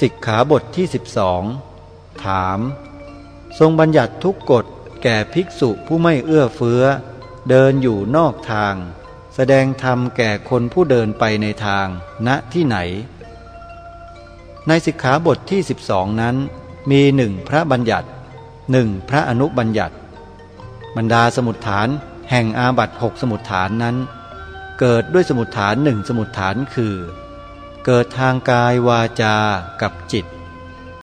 สิกขาบทที่ 12 ถาม ทรงบัญญัติทุกกฎแก่ภิกษุผู้ไม่เอื้อเฟื้อ เดินอยู่นอกทาง แสดงธรรมแก่คนผู้เดินไปในทาง ณที่ไหน ในสิกขาบทที่ 12 นั้น มีหนึ่งพระบัญญัติหนึ่งพระอนุบัญญัติ บรรดาสมุดฐานแห่งอาบัตหกสมุดฐานนั้น เกิดด้วยสมุดฐานหนึ่งสมุดฐานคือ เกิดทางกายวาจากับจิต